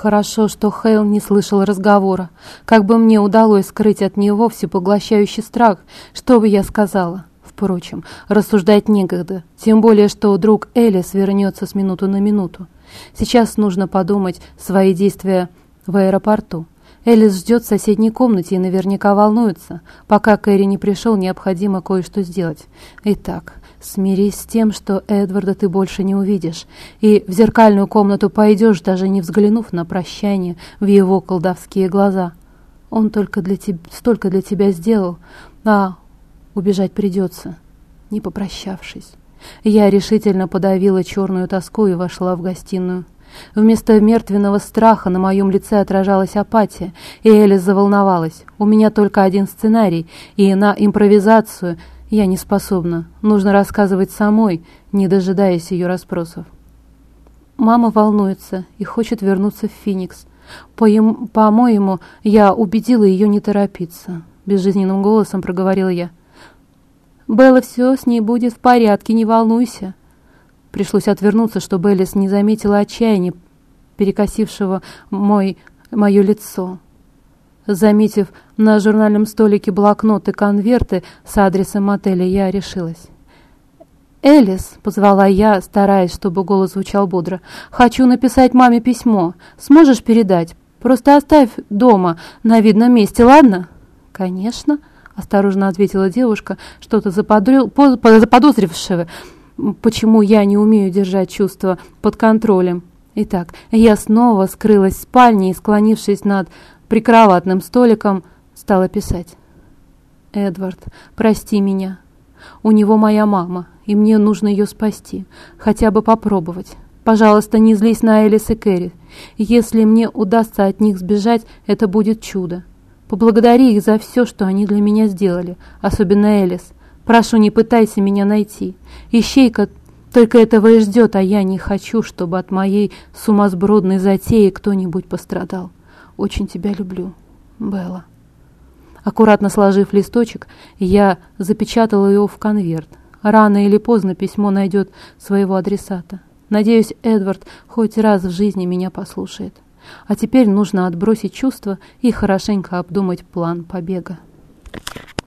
Хорошо, что Хейл не слышал разговора. Как бы мне удалось скрыть от него всепоглощающий страх, что бы я сказала? Впрочем, рассуждать некогда, тем более, что друг Элис вернется с минуту на минуту. Сейчас нужно подумать свои действия в аэропорту. Элис ждет в соседней комнате и наверняка волнуется. Пока Кэрри не пришел, необходимо кое-что сделать. Итак, смирись с тем, что Эдварда ты больше не увидишь, и в зеркальную комнату пойдешь, даже не взглянув на прощание в его колдовские глаза. Он только для тебя, столько для тебя сделал, а убежать придется, не попрощавшись. Я решительно подавила черную тоску и вошла в гостиную. Вместо мертвенного страха на моем лице отражалась апатия, и Элис заволновалась. У меня только один сценарий, и на импровизацию я не способна. Нужно рассказывать самой, не дожидаясь ее расспросов. Мама волнуется и хочет вернуться в Феникс. По-моему, я убедила ее не торопиться. Безжизненным голосом проговорила я. «Белла, все с ней будет в порядке, не волнуйся». Пришлось отвернуться, чтобы Элис не заметила отчаяния, перекосившего мой, мое лицо. Заметив на журнальном столике блокноты конверты с адресом отеля, я решилась. «Элис», — позвала я, стараясь, чтобы голос звучал бодро, — «хочу написать маме письмо. Сможешь передать? Просто оставь дома на видном месте, ладно?» «Конечно», — осторожно ответила девушка, что-то заподозрившего почему я не умею держать чувства под контролем. Итак, я снова скрылась в спальне и, склонившись над прикроватным столиком, стала писать. «Эдвард, прости меня. У него моя мама, и мне нужно ее спасти. Хотя бы попробовать. Пожалуйста, не злись на Элис и Кэрри. Если мне удастся от них сбежать, это будет чудо. Поблагодари их за все, что они для меня сделали, особенно Элис. Прошу, не пытайся меня найти. Ищейка только этого и ждет, а я не хочу, чтобы от моей сумасбродной затеи кто-нибудь пострадал. Очень тебя люблю, Белла. Аккуратно сложив листочек, я запечатала его в конверт. Рано или поздно письмо найдет своего адресата. Надеюсь, Эдвард хоть раз в жизни меня послушает. А теперь нужно отбросить чувства и хорошенько обдумать план побега.